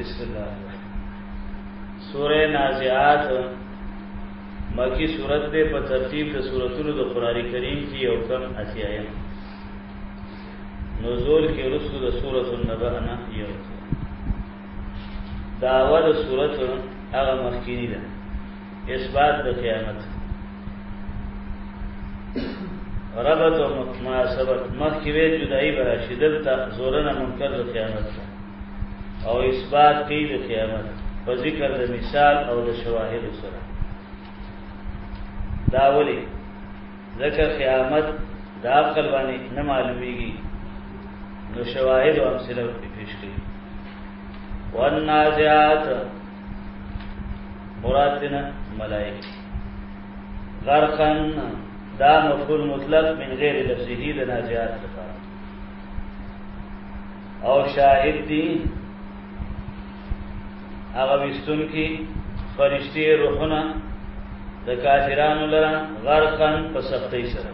بسم الله سوره نازعات مکی صورت ده په ترتیب د سوراتونو د قران کریم کې یو کم اسیایم نزول کې رسو د سوره النبأ نه یو دا اول سورته هغه مخکینی ده اثبات د قیامت ربط او مناسبت مخکې وی جدای براشي دلته زورنه منکر د قیامت او اثبات کوي د قیامت په ذکر د مثال او د شواهد سره دا ولي ذکر قیامت د عقل باندې نه معلومیږي نو شواهد او امثله پیش کړي والنازعات مراد دنا ملائکه غرقا دا مفعول مطلق من غیر لفظه د نازعات لپاره او شاهد دی هغه وستون کې فرشتي روحونه د کافرانو لره غرقا په سختۍ سره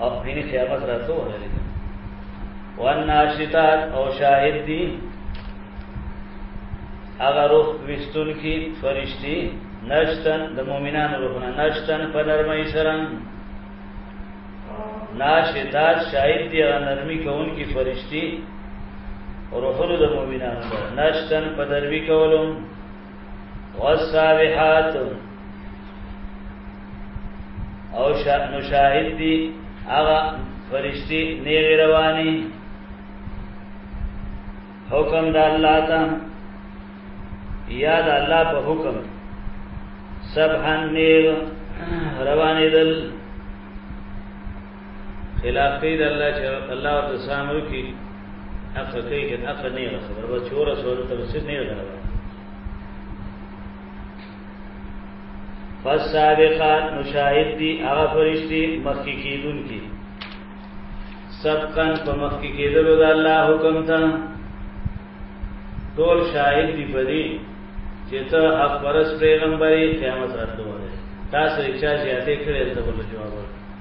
او دیني قیامت راځو ولري والناشطات او شاهد دي هغه روح وستون کی فرشتي نشتن د مؤمنانو روحونه نشتن په نرمۍ سره ناشطات شاهد دي هغه نرمي کون کی فرشتي روحونه د مؤمنانو نشتن په دروي کولم والصالحات او مشاهد دي هغه فرشتي نیغ رواني حکم د الله ته یا د الله په حکم سبحان نیغ روانې دل خلاف کوي د الله چې الله ورته سامر کوي حق کوي چې حق نه یې خبر و چور سوال ته څه نه غواړي فالسابقات مشاهد دي هغه فرشتي مخکې کیدون کی سبقا په مخکې کیدلو د الله حکم ته ټول شاهد دي په دې چې ته حق پرس پیغمبري قیامت راتلو ده تاسو رچا زیاتې کړې ته بل جواب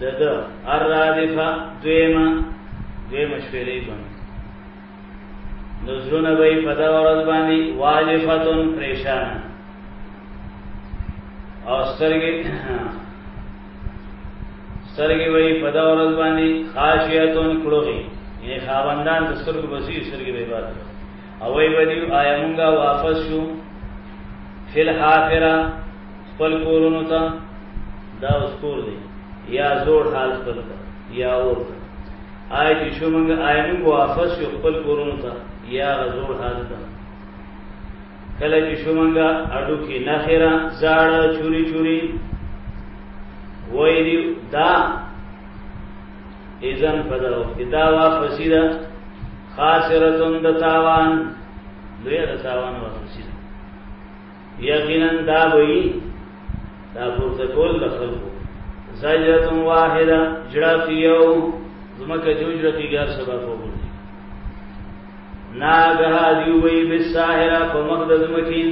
دده الرادفه دویمه دویمه شپېلې باندې نو زړونه به په دا ورځ باندې واجفتون پریشان او سترګې سترګې وې په دا ورځ باندې خاشیتون کړوږي یې خاوندان د سترګو بسی سترګې به باد او وی بدیو آیا مونږه واپس شو فل حافره خپل کورونو ته دا اوس کور دی یا زوړ حال خپل ته یا اور ته آی چې شو موږ آی موږ واپس شو خپل کورونو ته یا زوړ حال ته کله چې شو موږ اډو کې نخره زاړه چوری چوری وای دی دا ایزن فدا وخت دا واپسی دا خاسرتون د تاوان لوی د تاوان واپسی یقینا دا وی دا پورته کول د خلکو زجرت واحده جړه پیو زمکه جوجره پیګار سبا کوو ناګه دی وی بالساهره په مقدس مکین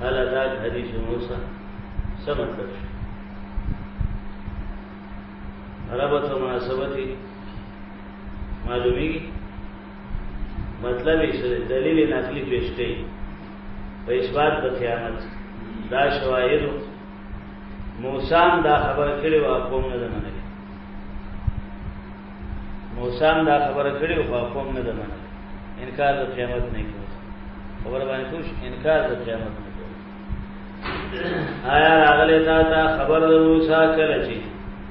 هل دا حدیث موسی سمت شو عربت و مناسبتی معلومی گی مطلب یې څه دلیل نقلی پیش کړي په اثبات د قیامت دا شواهد موسی دا خبر کړي او قوم نه منل موسی دا خبر کړي او قوم نه منل انکار د قیامت نه کوي خبر باندې کوش انکار د قیامت نه کوي آیا راغلی تا ته خبر د موسی کله چې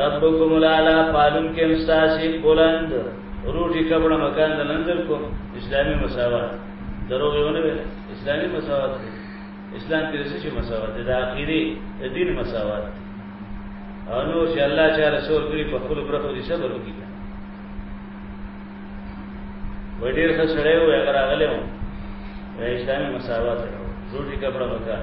ربکم لالا پالون کې مستاسی بلند روټي کپڑا مکان د نندر کو اسلامي مساوات دروغ یو نه ویل اسلامي مساوات اسلام کې څه شي مساوات د اخیری د دین مساوات او نو چې الله چې رسول کړي په خپل برخو دي صبر وکړي وړ ډیر ښه سره یو هغه راغلی و اسلامي مساوات روټي کپڑا مکان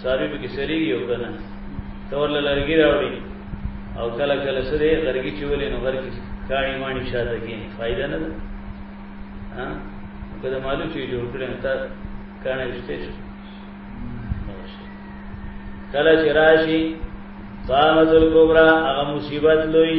ساری به کې سری یو کنه تور لرګي راوړي او کله کله سره غرګي چولې نو غرګي کاڼي مانی شاته کې فائدہ نه ده ها کله معلوم چې جوړ کړم تا کاڼي شته کله چې راشي قامت الکبرى هغه مصیبت لوی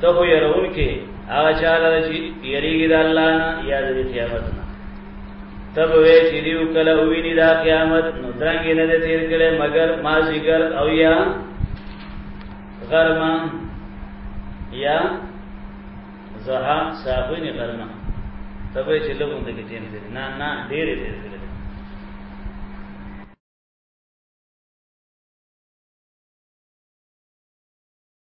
ته خو يرون کې هغه چاله چې یریږي د الله نه یا د قیامت نه تب وی چې دیو کله ویني دا قیامت نو درنګ نه دې تیر کړي مگر ما ذکر او یا غرما یا زها صاحبین غرما تب چې لږه دې کې تیر کړي نه نه ډېر ډېر